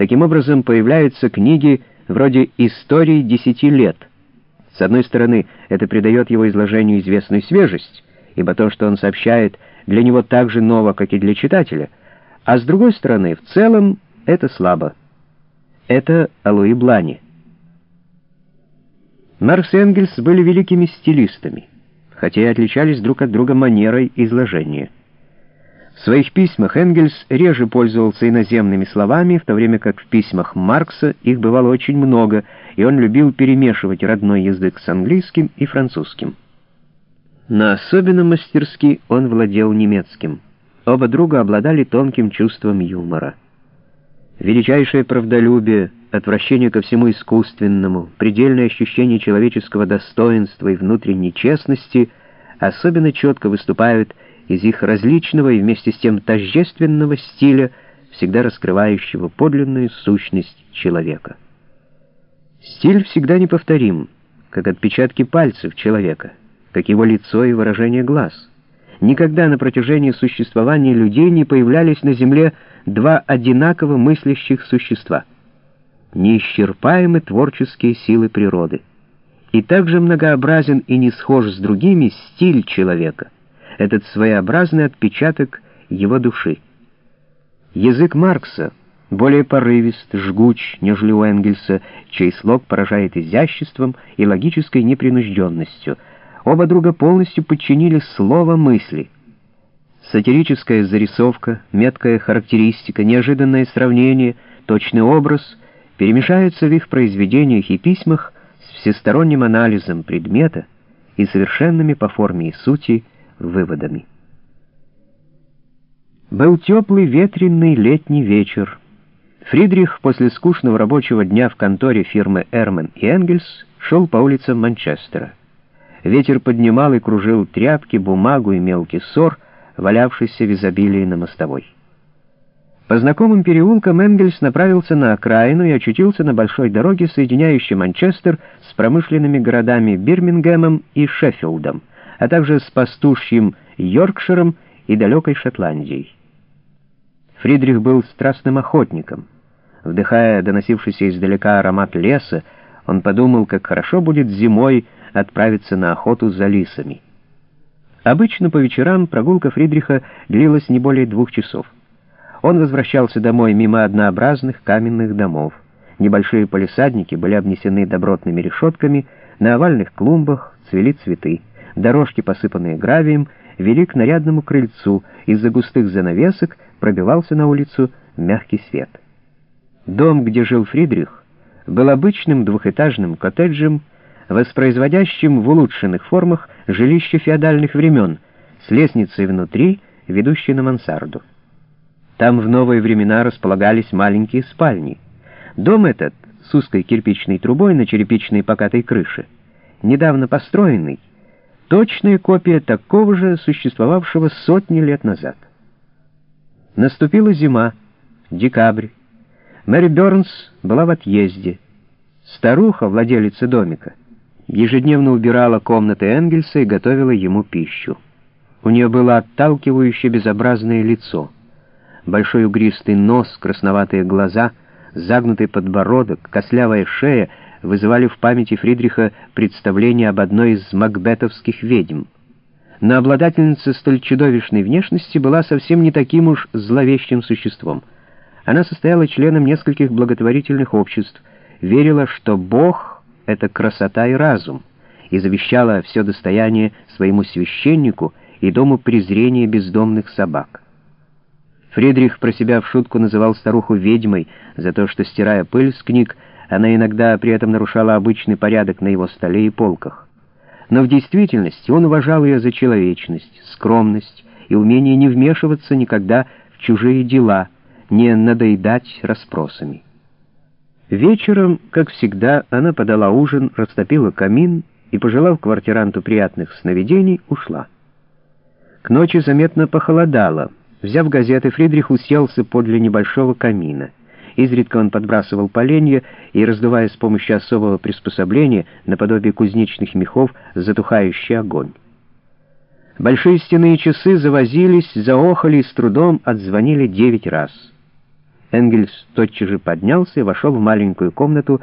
Таким образом, появляются книги вроде «Истории десяти лет». С одной стороны, это придает его изложению известную свежесть, ибо то, что он сообщает, для него так же ново, как и для читателя, а с другой стороны, в целом, это слабо. Это о Луи Блане. Маркс и Энгельс были великими стилистами, хотя и отличались друг от друга манерой изложения. В своих письмах Энгельс реже пользовался иноземными словами, в то время как в письмах Маркса их бывало очень много, и он любил перемешивать родной язык с английским и французским. Но особенно мастерски он владел немецким. Оба друга обладали тонким чувством юмора. Величайшее правдолюбие, отвращение ко всему искусственному, предельное ощущение человеческого достоинства и внутренней честности особенно четко выступают из их различного и вместе с тем тождественного стиля, всегда раскрывающего подлинную сущность человека. Стиль всегда неповторим, как отпечатки пальцев человека, как его лицо и выражение глаз. Никогда на протяжении существования людей не появлялись на Земле два одинаково мыслящих существа. Неисчерпаемы творческие силы природы. И также многообразен и не схож с другими стиль человека — этот своеобразный отпечаток его души. Язык Маркса более порывист, жгуч, нежели у Энгельса, чей слог поражает изяществом и логической непринужденностью. Оба друга полностью подчинили слово мысли. Сатирическая зарисовка, меткая характеристика, неожиданное сравнение, точный образ перемешаются в их произведениях и письмах с всесторонним анализом предмета и совершенными по форме и сути выводами. Был теплый ветреный летний вечер. Фридрих после скучного рабочего дня в конторе фирмы «Эрмен и Энгельс» шел по улицам Манчестера. Ветер поднимал и кружил тряпки, бумагу и мелкий ссор, валявшийся в изобилии на мостовой. По знакомым переулкам Энгельс направился на окраину и очутился на большой дороге, соединяющей Манчестер с промышленными городами Бирмингемом и Шеффилдом а также с пастушьим Йоркширом и далекой Шотландией. Фридрих был страстным охотником. Вдыхая доносившийся издалека аромат леса, он подумал, как хорошо будет зимой отправиться на охоту за лисами. Обычно по вечерам прогулка Фридриха длилась не более двух часов. Он возвращался домой мимо однообразных каменных домов. Небольшие полисадники были обнесены добротными решетками, на овальных клумбах цвели цветы. Дорожки, посыпанные гравием, вели к нарядному крыльцу, из-за густых занавесок пробивался на улицу мягкий свет. Дом, где жил Фридрих, был обычным двухэтажным коттеджем, воспроизводящим в улучшенных формах жилище феодальных времен, с лестницей внутри, ведущей на мансарду. Там в новые времена располагались маленькие спальни. Дом этот с узкой кирпичной трубой на черепичной покатой крыше, недавно построенный, точная копия такого же, существовавшего сотни лет назад. Наступила зима, декабрь. Мэри Бёрнс была в отъезде. Старуха, владелица домика, ежедневно убирала комнаты Энгельса и готовила ему пищу. У нее было отталкивающее безобразное лицо. Большой угристый нос, красноватые глаза, загнутый подбородок, кослявая шея — вызывали в памяти Фридриха представление об одной из макбетовских ведьм. Но обладательница столь чудовищной внешности была совсем не таким уж зловещим существом. Она состояла членом нескольких благотворительных обществ, верила, что Бог — это красота и разум, и завещала все достояние своему священнику и дому презрения бездомных собак. Фридрих про себя в шутку называл старуху ведьмой за то, что, стирая пыль с книг, она иногда при этом нарушала обычный порядок на его столе и полках. Но в действительности он уважал ее за человечность, скромность и умение не вмешиваться никогда в чужие дела, не надоедать расспросами. Вечером, как всегда, она подала ужин, растопила камин и, пожелав квартиранту приятных сновидений, ушла. К ночи заметно похолодало. Взяв газеты, Фридрих уселся подле небольшого камина. Изредка он подбрасывал поленья и, раздувая с помощью особого приспособления, наподобие кузнечных мехов, затухающий огонь. Большие стенные часы завозились, заохали и с трудом отзвонили девять раз. Энгельс тотчас же поднялся и вошел в маленькую комнату,